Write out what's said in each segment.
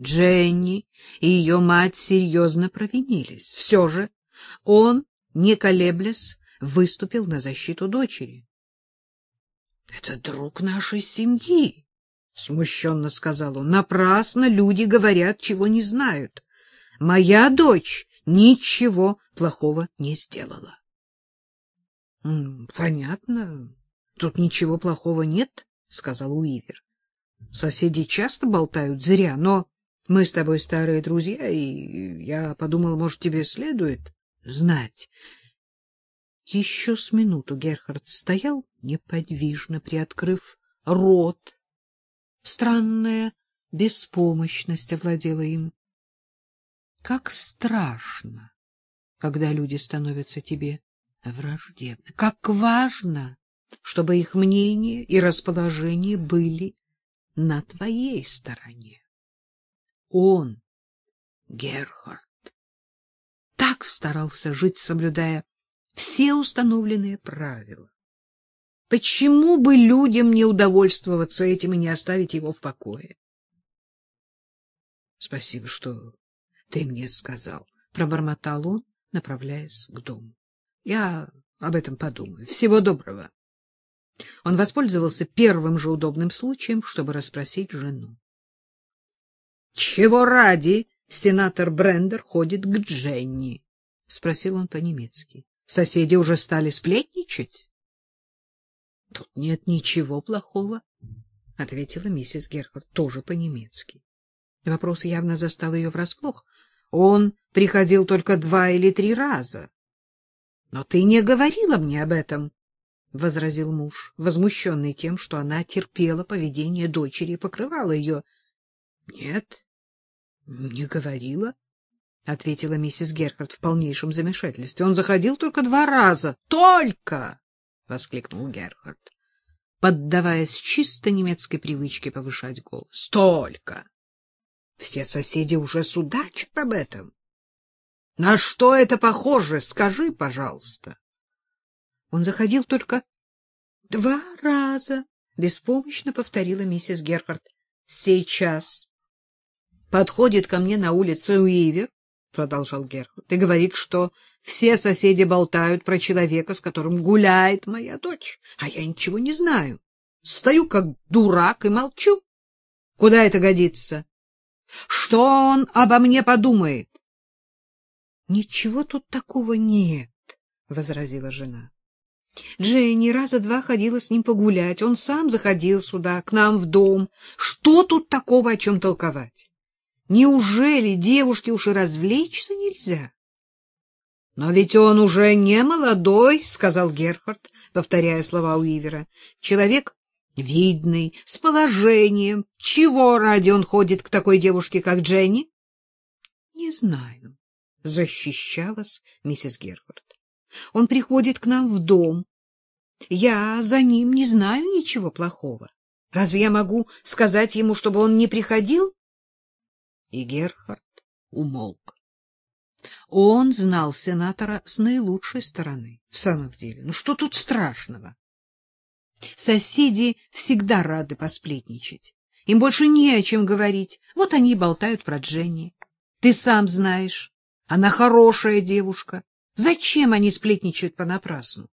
Дженни и ее мать серьезно провинились. Все же он, не колеблясь, выступил на защиту дочери. — Это друг нашей семьи, — смущенно сказал он. — Напрасно люди говорят, чего не знают. Моя дочь ничего плохого не сделала. — Понятно. Тут ничего плохого нет, — сказал Уивер. — Соседи часто болтают зря, но мы с тобой старые друзья, и я подумал, может, тебе следует знать. Еще с минуту Герхард стоял неподвижно, приоткрыв рот. Странная беспомощность овладела им. Как страшно, когда люди становятся тебе враждебны. Как важно, чтобы их мнение и расположение были на твоей стороне. Он, Герхард, так старался жить, соблюдая все установленные правила. Почему бы людям не удовольствоваться этим и не оставить его в покое? — Спасибо, что ты мне сказал, — пробормотал он, направляясь к дому. — Я об этом подумаю. Всего доброго. Он воспользовался первым же удобным случаем, чтобы расспросить жену. — Чего ради сенатор Брендер ходит к Дженни? — спросил он по-немецки. Соседи уже стали сплетничать? — Тут нет ничего плохого, — ответила миссис Герхард, тоже по-немецки. Вопрос явно застал ее врасплох. Он приходил только два или три раза. — Но ты не говорила мне об этом, — возразил муж, возмущенный тем, что она терпела поведение дочери и покрывала ее. — Нет, не говорила. — ответила миссис Герхард в полнейшем замешательстве. — Он заходил только два раза. — Только! — воскликнул Герхард, поддаваясь чисто немецкой привычке повышать голос. — Только! Все соседи уже судачат об этом. — На что это похоже? Скажи, пожалуйста. Он заходил только два раза, — беспомощно повторила миссис Герхард. — Сейчас. Подходит ко мне на улице Уивер продолжал Герхард, и говорит, что все соседи болтают про человека, с которым гуляет моя дочь, а я ничего не знаю. Стою как дурак и молчу. Куда это годится? Что он обо мне подумает? — Ничего тут такого нет, — возразила жена. Дженни раза два ходила с ним погулять, он сам заходил сюда, к нам в дом. Что тут такого, о чем толковать? Неужели девушке уж и развлечься нельзя? — Но ведь он уже не молодой, — сказал Герхард, повторяя слова Уивера. — Человек видный, с положением. Чего ради он ходит к такой девушке, как Дженни? — Не знаю, — защищалась миссис Герхард. — Он приходит к нам в дом. Я за ним не знаю ничего плохого. Разве я могу сказать ему, чтобы он не приходил? И Герхард умолк. Он знал сенатора с наилучшей стороны. В самом деле, ну что тут страшного? Соседи всегда рады посплетничать. Им больше не о чем говорить. Вот они и болтают про Дженни. Ты сам знаешь, она хорошая девушка. Зачем они сплетничают понапрасну?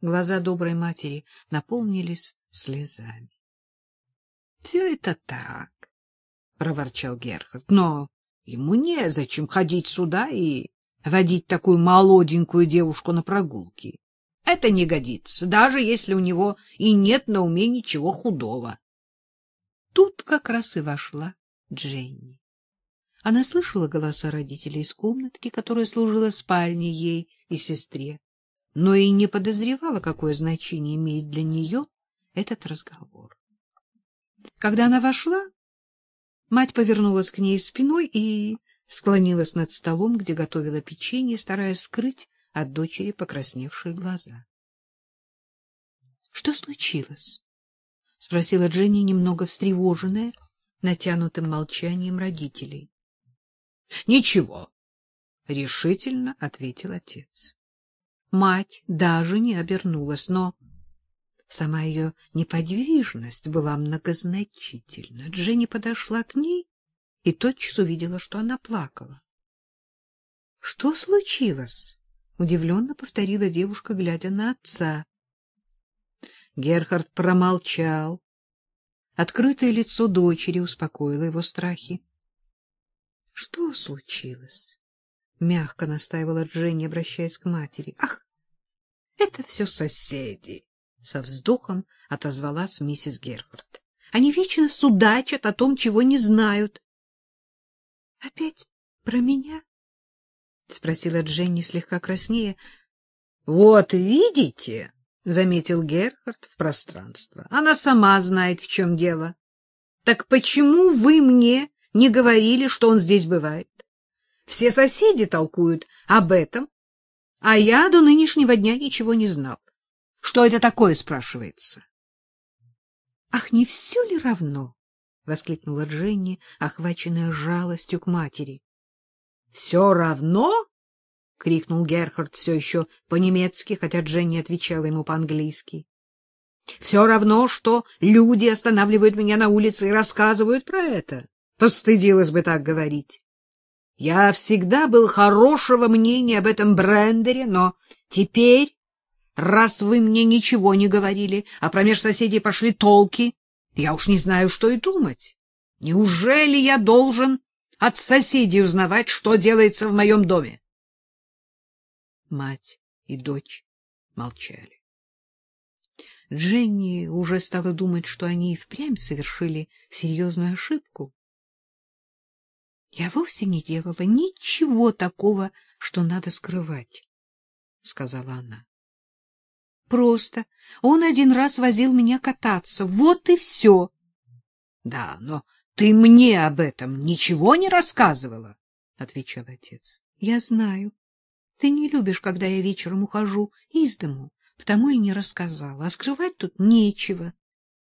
Глаза доброй матери наполнились слезами. — Все это так, — проворчал Герхард. — Но ему незачем ходить сюда и водить такую молоденькую девушку на прогулки. Это не годится, даже если у него и нет на уме ничего худого. Тут как раз и вошла Дженни. Она слышала голоса родителей из комнатки, которая служила спальней ей и сестре, но и не подозревала, какое значение имеет для нее этот разговор. Когда она вошла, Мать повернулась к ней спиной и склонилась над столом, где готовила печенье, стараясь скрыть от дочери покрасневшие глаза. — Что случилось? — спросила Дженни, немного встревоженная натянутым молчанием родителей. — Ничего, — решительно ответил отец. Мать даже не обернулась, но Сама ее неподвижность была многозначительна. Дженни подошла к ней и тотчас увидела, что она плакала. — Что случилось? — удивленно повторила девушка, глядя на отца. Герхард промолчал. Открытое лицо дочери успокоило его страхи. — Что случилось? — мягко настаивала Дженни, обращаясь к матери. — Ах, это все соседи! — со вздохом отозвалась миссис Герхард. — Они вечно судачат о том, чего не знают. — Опять про меня? — спросила Дженни слегка краснее. — Вот видите, — заметил Герхард в пространство, — она сама знает, в чем дело. Так почему вы мне не говорили, что он здесь бывает? Все соседи толкуют об этом, а я до нынешнего дня ничего не знал. Что это такое, спрашивается? — Ах, не все ли равно? — воскликнула Дженни, охваченная жалостью к матери. Все равно? — крикнул Герхард все еще по-немецки, хотя Дженни отвечала ему по-английски. — Все равно, что люди останавливают меня на улице и рассказывают про это. Постыдилась бы так говорить. Я всегда был хорошего мнения об этом брендере, но теперь, раз вы мне ничего не говорили, а промеж соседей пошли толки, я уж не знаю, что и думать. Неужели я должен от соседей узнавать, что делается в моем доме. Мать и дочь молчали. Дженни уже стала думать, что они и впрямь совершили серьезную ошибку. — Я вовсе не делала ничего такого, что надо скрывать, — сказала она. — Просто он один раз возил меня кататься, вот и все. — Да, но ты мне об этом ничего не рассказывала, — отвечал отец. — Я знаю. Ты не любишь, когда я вечером ухожу из дому, потому и не рассказала. А скрывать тут нечего.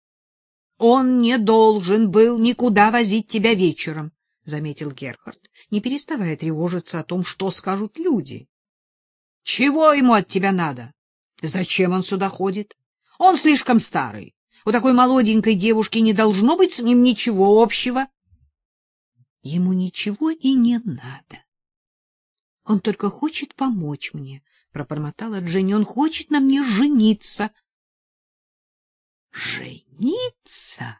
— Он не должен был никуда возить тебя вечером, — заметил Герхард, не переставая тревожиться о том, что скажут люди. — Чего ему от тебя надо? Зачем он сюда ходит? Он слишком старый. У такой молоденькой девушки не должно быть с ним ничего общего. Ему ничего и не надо. Он только хочет помочь мне, — пробормотала Дженни. Он хочет на мне жениться. Жениться?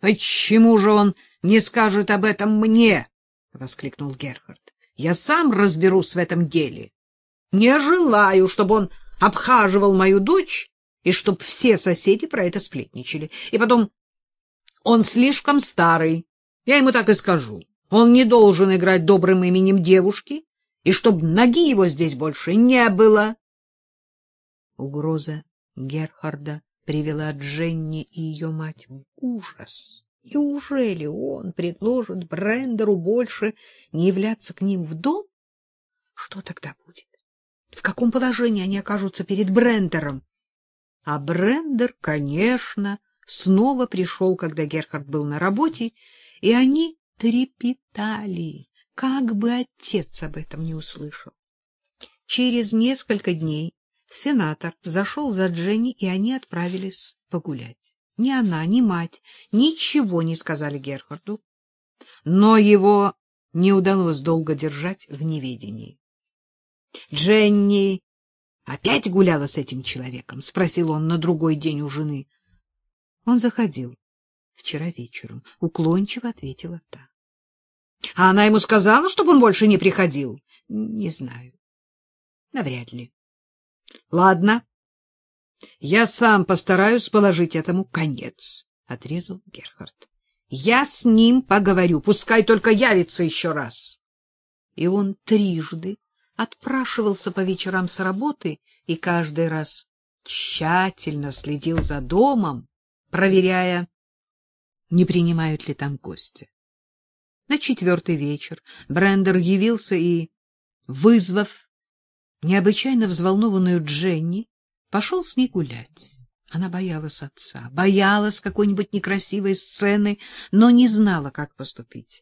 Почему же он не скажет об этом мне? — воскликнул Герхард. Я сам разберусь в этом деле. Не желаю, чтобы он обхаживал мою дочь и чтоб все соседи про это сплетничали. И потом, он слишком старый, я ему так и скажу. Он не должен играть добрым именем девушки, и чтоб ноги его здесь больше не было. Угроза Герхарда привела Дженни и ее мать в ужас. Неужели он предложит Брендеру больше не являться к ним в дом? Что тогда будет? В каком положении они окажутся перед Брендером? А Брендер, конечно, снова пришел, когда Герхард был на работе, и они трепетали, как бы отец об этом не услышал. Через несколько дней сенатор зашел за Дженни, и они отправились погулять. Ни она, ни мать ничего не сказали Герхарду, но его не удалось долго держать в неведении. Дженни Опять гуляла с этим человеком? — спросил он на другой день у жены. Он заходил вчера вечером, — уклончиво ответила та. — А она ему сказала, чтобы он больше не приходил? — Не знаю. — Навряд ли. — Ладно. Я сам постараюсь положить этому конец, — отрезал Герхард. — Я с ним поговорю, пускай только явится еще раз. И он трижды отпрашивался по вечерам с работы и каждый раз тщательно следил за домом, проверяя, не принимают ли там гостя. На четвертый вечер Брендер явился и, вызвав необычайно взволнованную Дженни, пошел с ней гулять. Она боялась отца, боялась какой-нибудь некрасивой сцены, но не знала, как поступить.